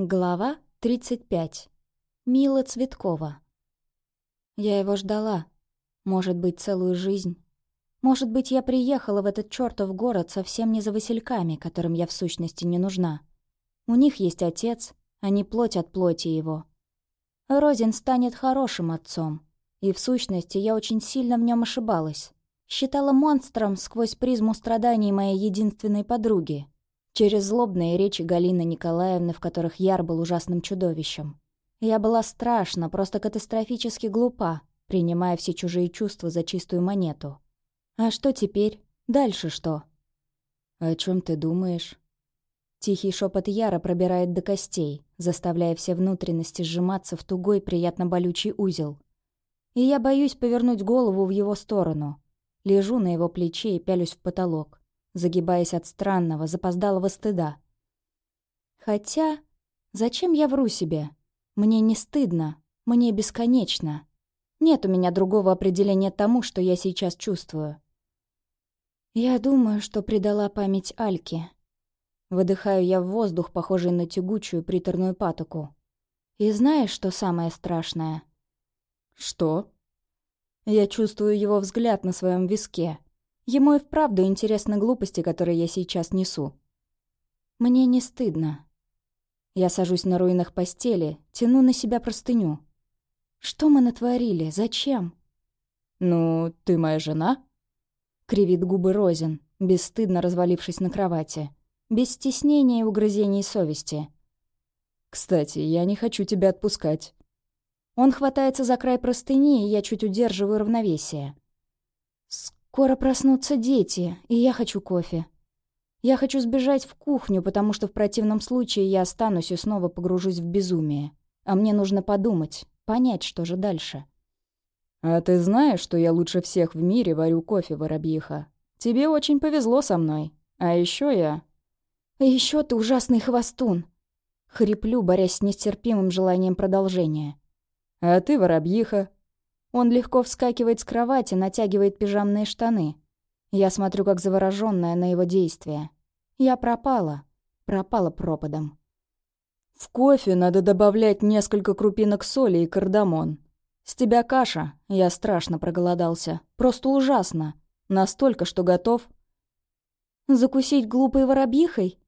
Глава 35. Мила Цветкова. Я его ждала. Может быть, целую жизнь. Может быть, я приехала в этот чертов город совсем не за васильками, которым я в сущности не нужна. У них есть отец, они плоть от плоти его. Розин станет хорошим отцом. И в сущности я очень сильно в нем ошибалась. Считала монстром сквозь призму страданий моей единственной подруги — через злобные речи Галины Николаевны, в которых Яр был ужасным чудовищем. Я была страшна, просто катастрофически глупа, принимая все чужие чувства за чистую монету. А что теперь? Дальше что? «О чем ты думаешь?» Тихий шепот Яра пробирает до костей, заставляя все внутренности сжиматься в тугой, приятно болючий узел. И я боюсь повернуть голову в его сторону. Лежу на его плече и пялюсь в потолок загибаясь от странного, запоздалого стыда. Хотя, зачем я вру себе? Мне не стыдно, мне бесконечно. Нет у меня другого определения тому, что я сейчас чувствую. Я думаю, что предала память Альке. Выдыхаю я в воздух, похожий на тягучую приторную патоку. И знаешь, что самое страшное? Что? Я чувствую его взгляд на своем виске, Ему и вправду интересны глупости, которые я сейчас несу. Мне не стыдно. Я сажусь на руинах постели, тяну на себя простыню. Что мы натворили? Зачем? «Ну, ты моя жена?» Кривит губы Розин, бесстыдно развалившись на кровати. Без стеснения и угрызений совести. «Кстати, я не хочу тебя отпускать». Он хватается за край простыни, и я чуть удерживаю равновесие. Скоро проснутся дети, и я хочу кофе. Я хочу сбежать в кухню, потому что в противном случае я останусь и снова погружусь в безумие. А мне нужно подумать, понять, что же дальше. «А ты знаешь, что я лучше всех в мире варю кофе, воробьиха? Тебе очень повезло со мной. А еще я...» «А еще ты ужасный хвостун!» Хриплю, борясь с нестерпимым желанием продолжения. «А ты воробьиха. Он легко вскакивает с кровати, натягивает пижамные штаны. Я смотрю, как заворожённая на его действия. Я пропала. Пропала пропадом. В кофе надо добавлять несколько крупинок соли и кардамон. С тебя каша. Я страшно проголодался. Просто ужасно. Настолько, что готов... «Закусить глупой воробьихой?»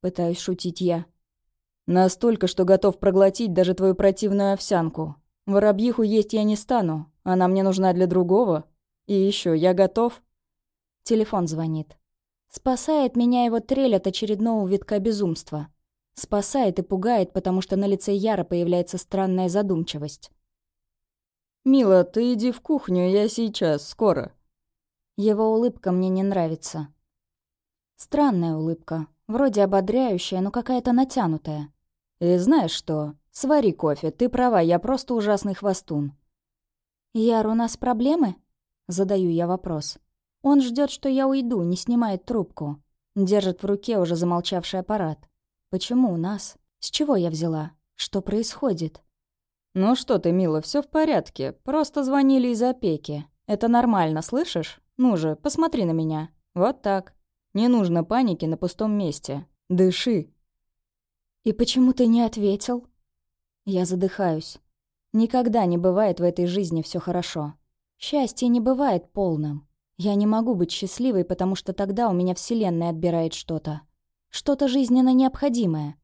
Пытаюсь шутить я. Настолько, что готов проглотить даже твою противную овсянку. Воробьиху есть я не стану. Она мне нужна для другого. И еще я готов. Телефон звонит. Спасает меня его трель от очередного витка безумства. Спасает и пугает, потому что на лице Яра появляется странная задумчивость. «Мила, ты иди в кухню, я сейчас, скоро». Его улыбка мне не нравится. Странная улыбка. Вроде ободряющая, но какая-то натянутая. «И знаешь что? Свари кофе, ты права, я просто ужасный хвостун». «Яр, у нас проблемы?» Задаю я вопрос. Он ждет, что я уйду, не снимает трубку. Держит в руке уже замолчавший аппарат. Почему у нас? С чего я взяла? Что происходит? «Ну что ты, мила, все в порядке. Просто звонили из опеки. Это нормально, слышишь? Ну же, посмотри на меня. Вот так. Не нужно паники на пустом месте. Дыши». «И почему ты не ответил?» Я задыхаюсь. Никогда не бывает в этой жизни все хорошо. Счастье не бывает полным. Я не могу быть счастливой, потому что тогда у меня Вселенная отбирает что-то. Что-то жизненно необходимое.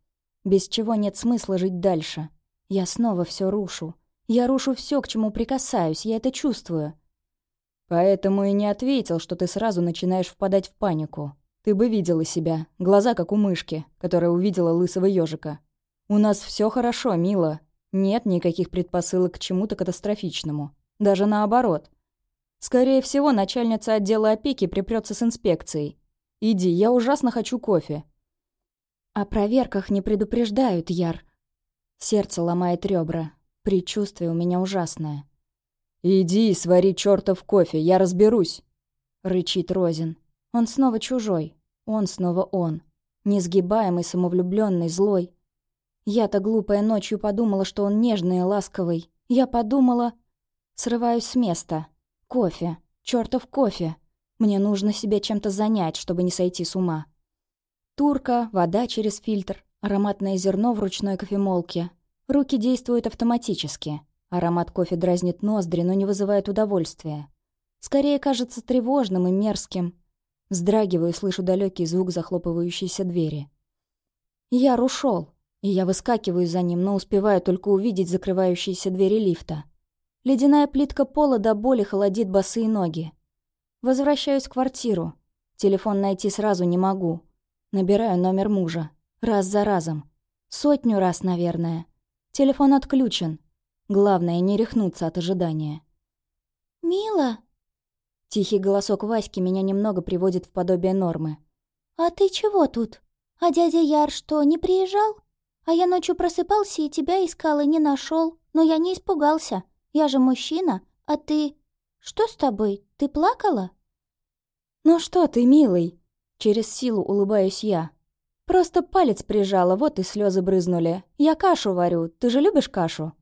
Без чего нет смысла жить дальше. Я снова все рушу. Я рушу все, к чему прикасаюсь, я это чувствую. Поэтому и не ответил, что ты сразу начинаешь впадать в панику. Ты бы видела себя, глаза как у мышки, которая увидела лысого ежика. «У нас все хорошо, мило. Нет никаких предпосылок к чему-то катастрофичному. Даже наоборот. Скорее всего, начальница отдела опеки припрется с инспекцией. Иди, я ужасно хочу кофе». «О проверках не предупреждают, Яр». Сердце ломает ребра. Предчувствие у меня ужасное. «Иди и свари чертов кофе, я разберусь», — рычит Розин. Он снова чужой. Он снова он. Несгибаемый, самовлюбленный, злой. Я-то глупая ночью подумала, что он нежный и ласковый. Я подумала... Срываюсь с места. Кофе. Чёртов кофе. Мне нужно себя чем-то занять, чтобы не сойти с ума. Турка, вода через фильтр, Ароматное зерно в ручной кофемолке. Руки действуют автоматически. Аромат кофе дразнит ноздри, но не вызывает удовольствия. Скорее кажется тревожным и мерзким. Вздрагиваю, слышу далекий звук захлопывающейся двери. Яр ушел, и я выскакиваю за ним, но успеваю только увидеть закрывающиеся двери лифта. Ледяная плитка пола до боли холодит босые ноги. Возвращаюсь в квартиру. Телефон найти сразу не могу. Набираю номер мужа. Раз за разом. Сотню раз, наверное. Телефон отключен. Главное, не рехнуться от ожидания. «Мила!» Тихий голосок Васьки меня немного приводит в подобие нормы. «А ты чего тут? А дядя Яр что, не приезжал? А я ночью просыпался и тебя искал и не нашел, но я не испугался. Я же мужчина, а ты... Что с тобой? Ты плакала?» «Ну что ты, милый?» Через силу улыбаюсь я. Просто палец прижала, вот и слезы брызнули. Я кашу варю. Ты же любишь кашу?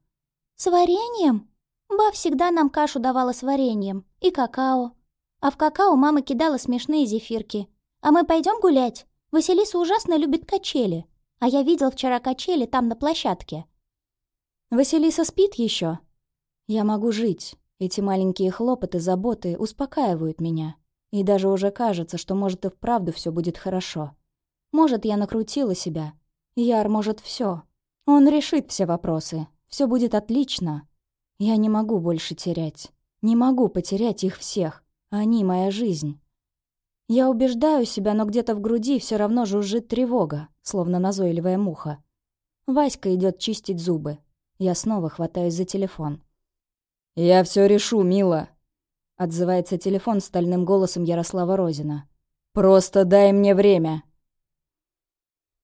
С вареньем? Ба всегда нам кашу давала с вареньем. И какао. А в какао мама кидала смешные зефирки. А мы пойдем гулять? Василиса ужасно любит качели. А я видел вчера качели там на площадке. Василиса спит еще. Я могу жить. Эти маленькие хлопоты, заботы успокаивают меня. И даже уже кажется, что может и вправду все будет хорошо. Может, я накрутила себя. Яр может все. Он решит все вопросы. Все будет отлично. Я не могу больше терять. Не могу потерять их всех. Они — моя жизнь. Я убеждаю себя, но где-то в груди все равно жужжит тревога, словно назойливая муха. Васька идет чистить зубы. Я снова хватаюсь за телефон. «Я все решу, мила», — отзывается телефон стальным голосом Ярослава Розина. «Просто дай мне время».